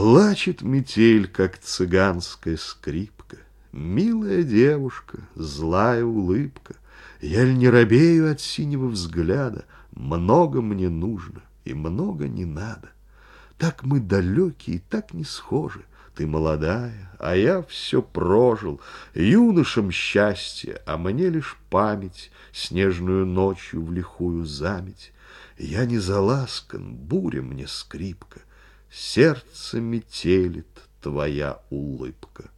Плачет метель, как цыганская скрипка. Милая девушка, злая улыбка, Я ль не робею от синего взгляда, Много мне нужно и много не надо. Так мы далеки и так не схожи, Ты молодая, а я все прожил, Юношам счастье, а мне лишь память, Снежную ночью в лихую заметь. Я не заласкан, буря мне скрипка, Сердце метелит твоя улыбка.